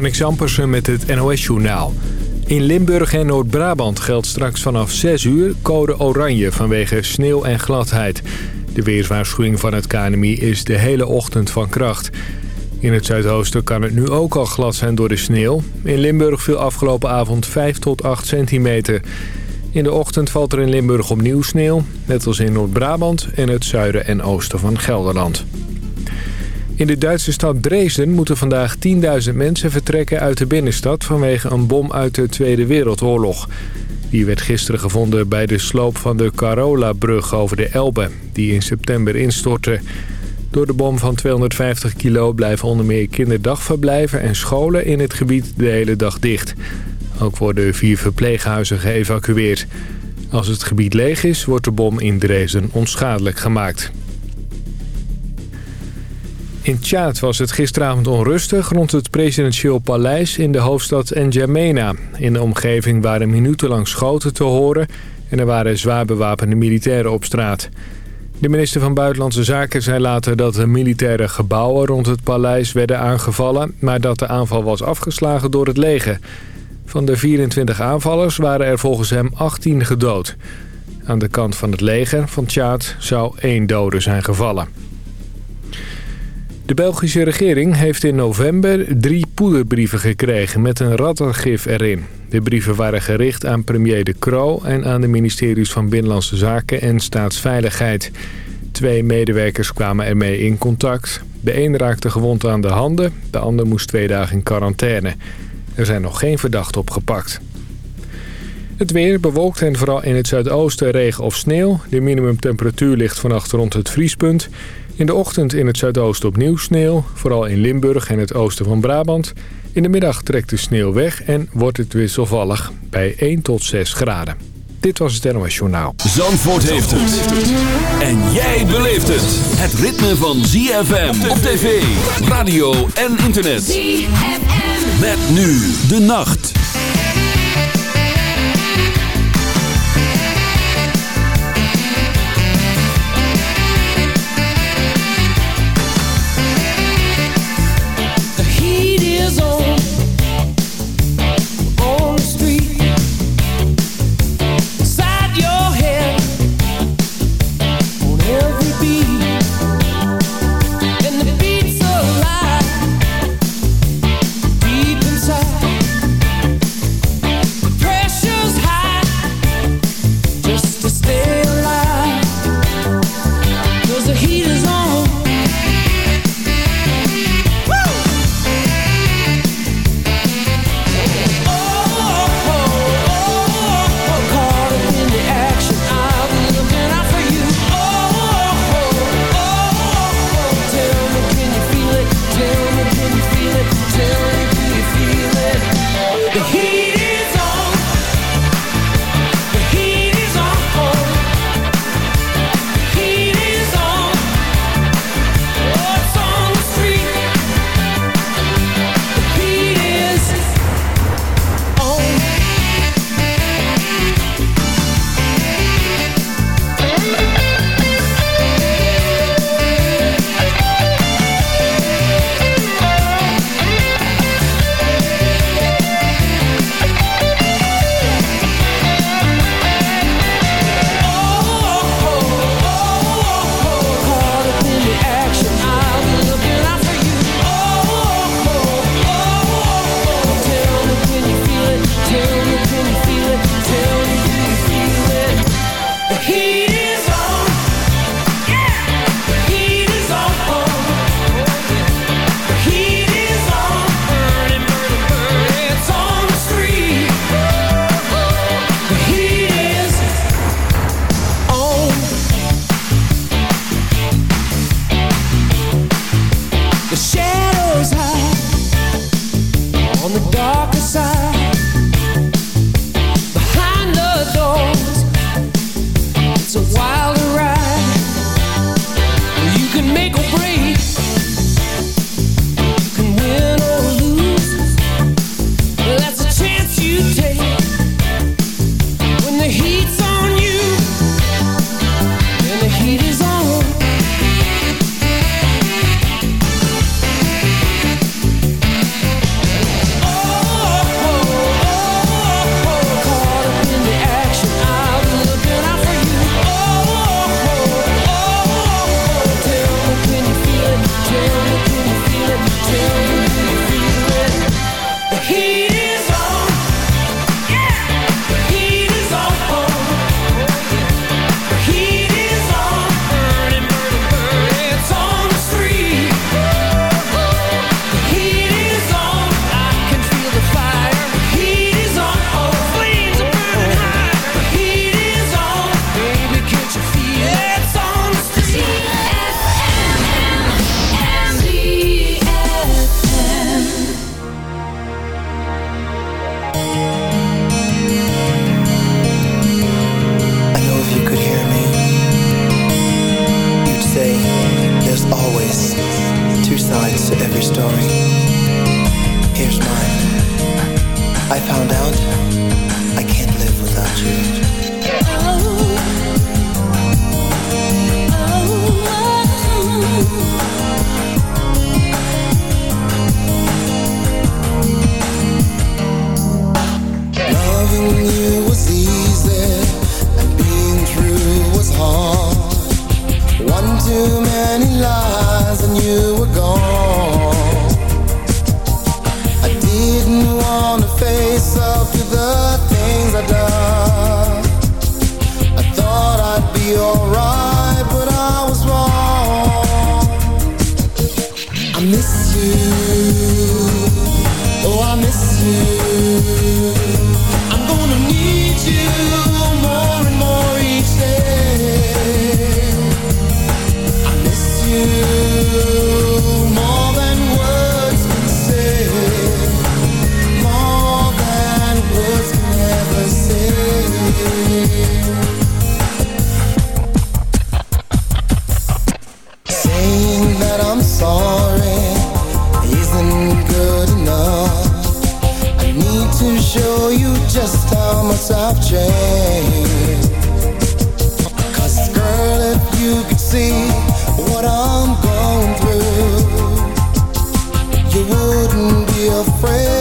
Marnix Ampersen met het NOS-journaal. In Limburg en Noord-Brabant geldt straks vanaf 6 uur code oranje vanwege sneeuw en gladheid. De weerswaarschuwing van het KNMI is de hele ochtend van kracht. In het zuidoosten kan het nu ook al glad zijn door de sneeuw. In Limburg viel afgelopen avond 5 tot 8 centimeter. In de ochtend valt er in Limburg opnieuw sneeuw, net als in Noord-Brabant en het zuiden en oosten van Gelderland. In de Duitse stad Dresden moeten vandaag 10.000 mensen vertrekken uit de binnenstad vanwege een bom uit de Tweede Wereldoorlog. Die werd gisteren gevonden bij de sloop van de Carola-brug over de Elbe, die in september instortte. Door de bom van 250 kilo blijven onder meer kinderdagverblijven en scholen in het gebied de hele dag dicht. Ook worden vier verpleeghuizen geëvacueerd. Als het gebied leeg is, wordt de bom in Dresden onschadelijk gemaakt. In Tjaad was het gisteravond onrustig rond het presidentieel paleis in de hoofdstad N'Djamena. In de omgeving waren minutenlang schoten te horen en er waren zwaar bewapende militairen op straat. De minister van Buitenlandse Zaken zei later dat de militaire gebouwen rond het paleis werden aangevallen... maar dat de aanval was afgeslagen door het leger. Van de 24 aanvallers waren er volgens hem 18 gedood. Aan de kant van het leger van Tjaad zou één dode zijn gevallen. De Belgische regering heeft in november drie poederbrieven gekregen met een rattengif erin. De brieven waren gericht aan premier De Croo en aan de ministeries van Binnenlandse Zaken en Staatsveiligheid. Twee medewerkers kwamen ermee in contact. De een raakte gewond aan de handen, de ander moest twee dagen in quarantaine. Er zijn nog geen verdachten opgepakt. Het weer bewolkt en vooral in het zuidoosten regen of sneeuw. De minimumtemperatuur ligt vannacht rond het vriespunt. In de ochtend in het zuidoosten opnieuw sneeuw, vooral in Limburg en het oosten van Brabant. In de middag trekt de sneeuw weg en wordt het wisselvallig bij 1 tot 6 graden. Dit was het NOS Journaal. Zandvoort heeft het. En jij beleeft het. Het ritme van ZFM op tv, radio en internet. ZFM. Met nu de nacht. wouldn't be afraid.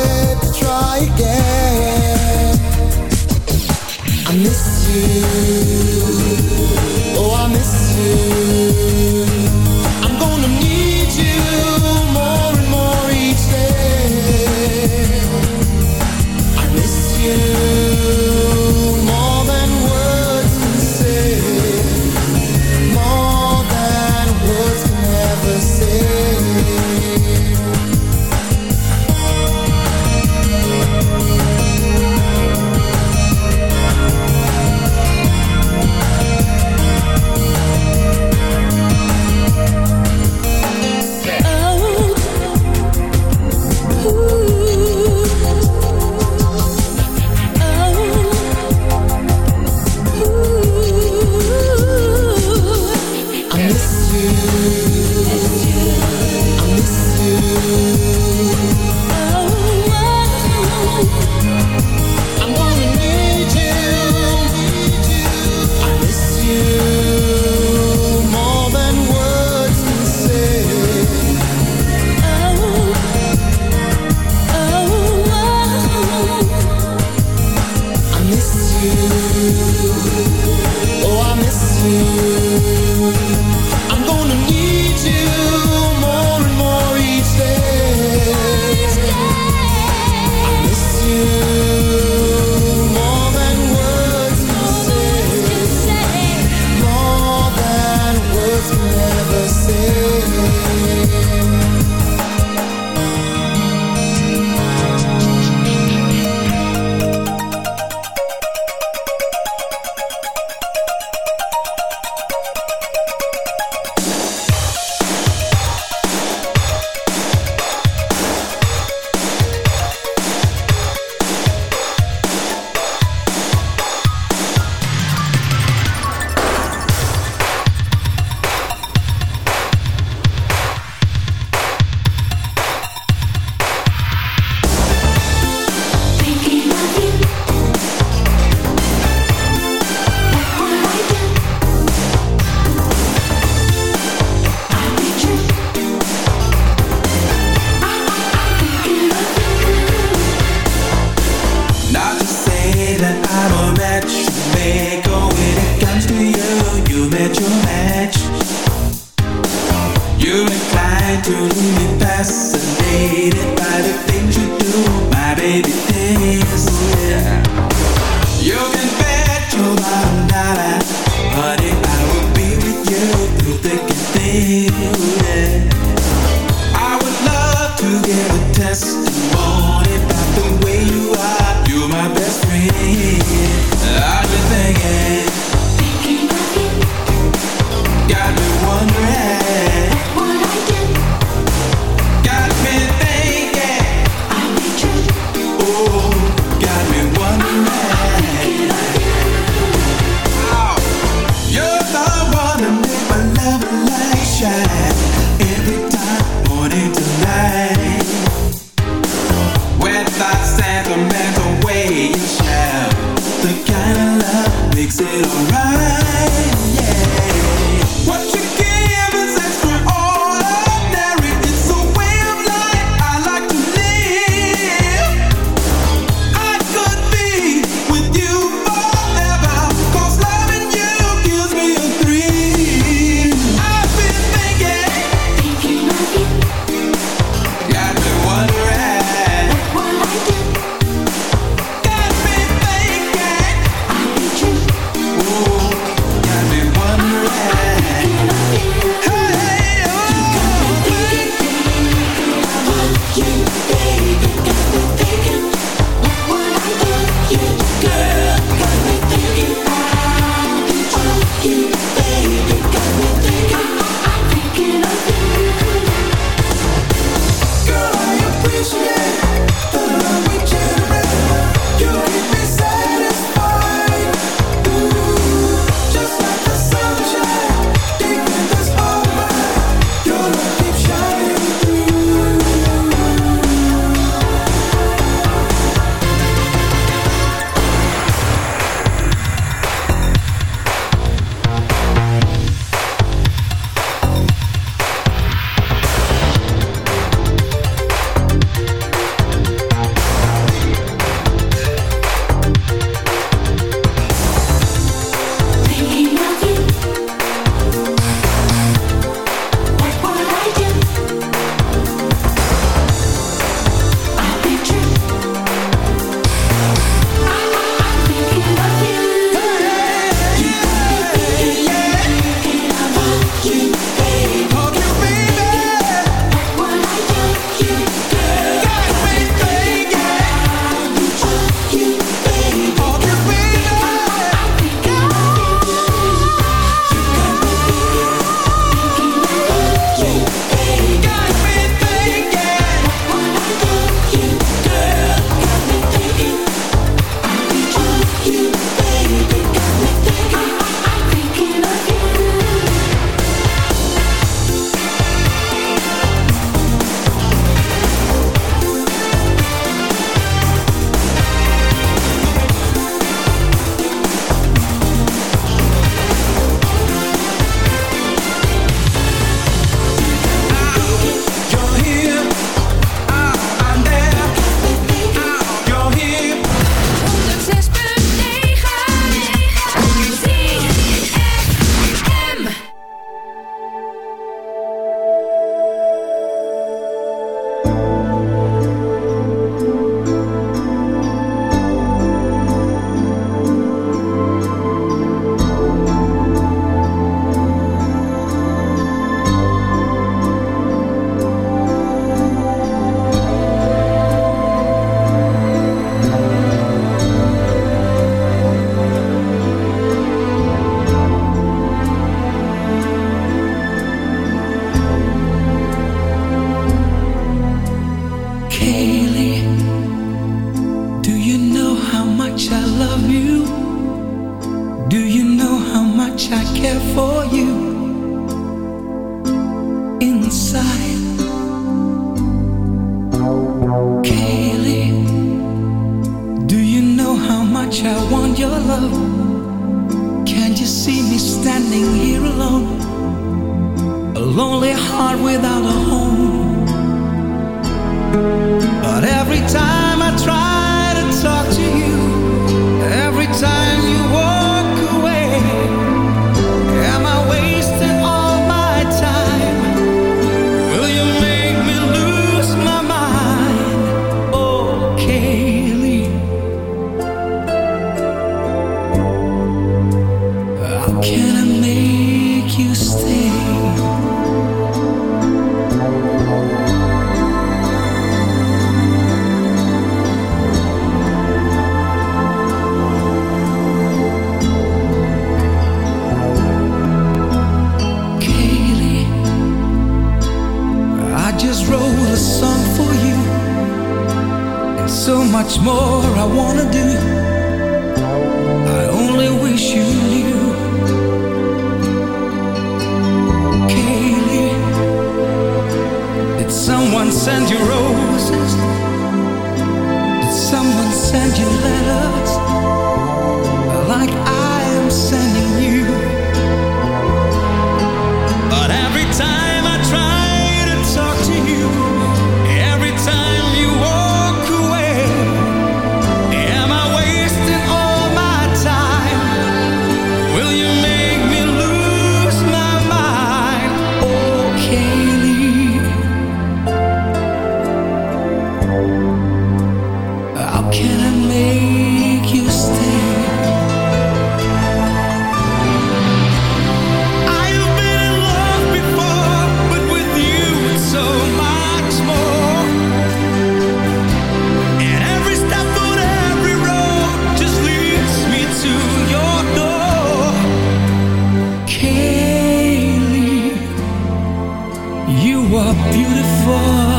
beautiful.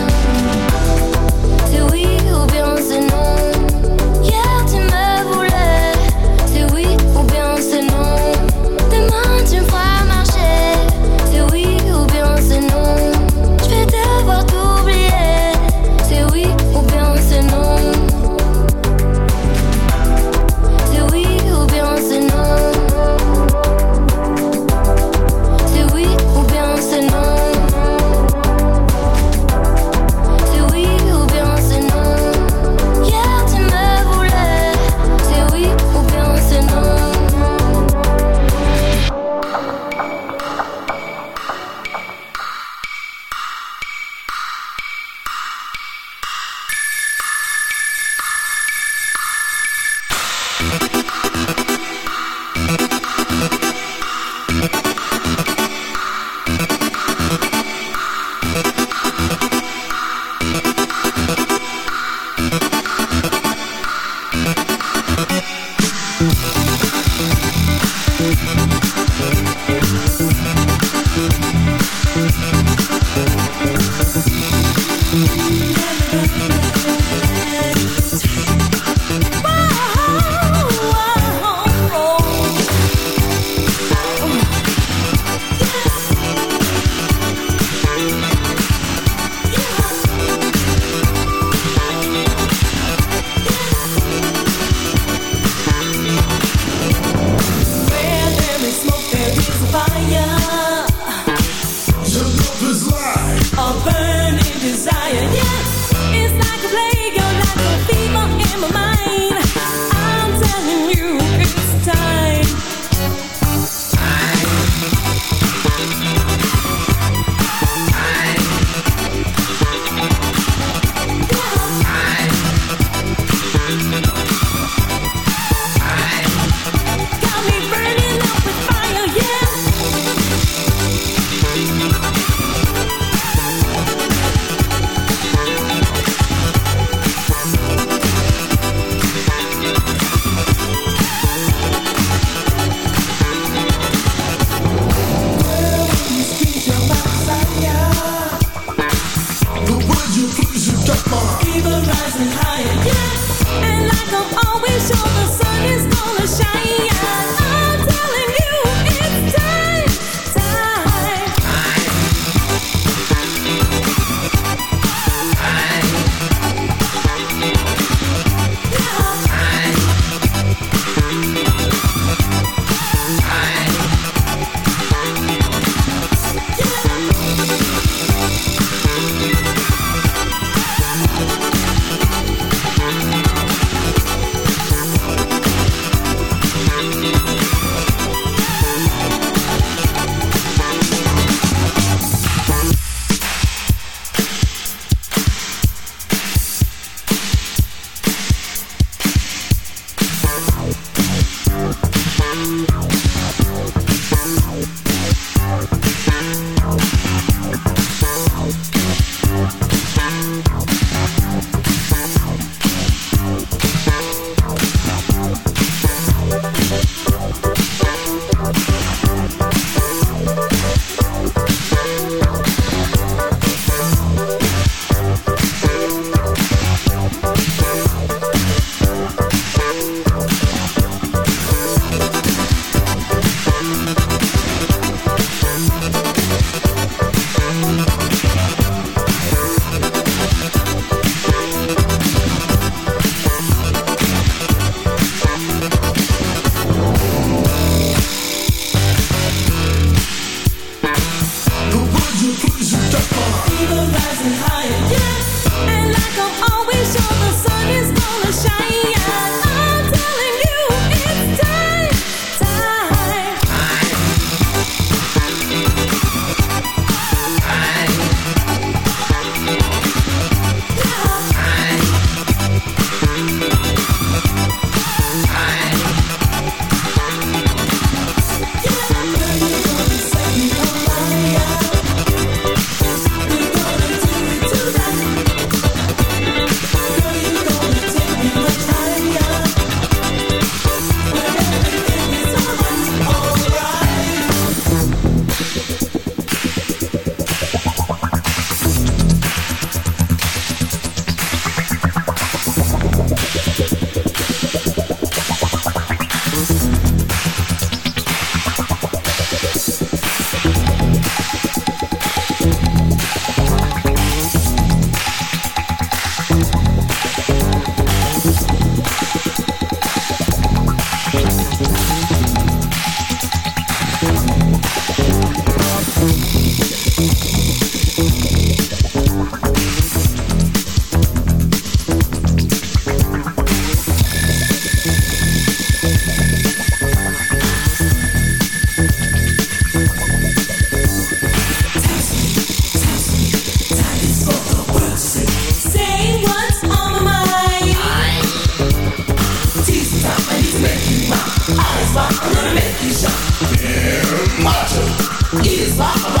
It's my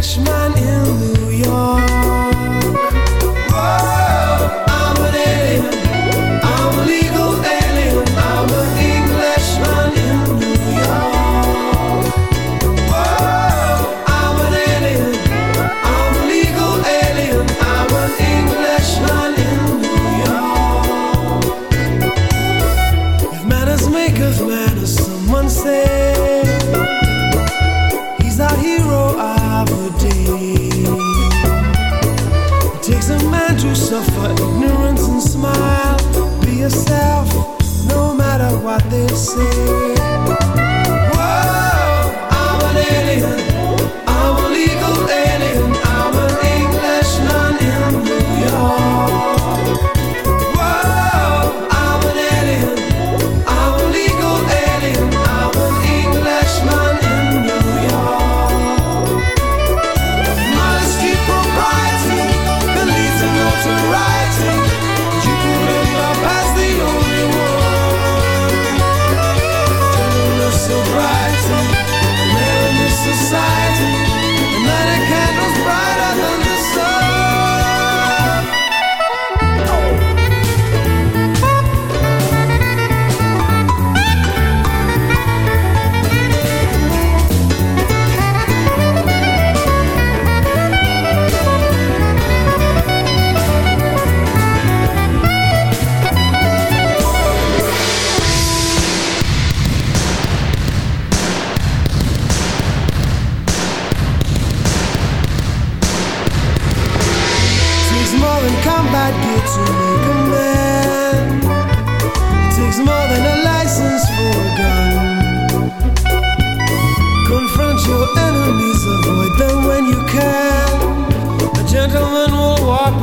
Englishman in New York.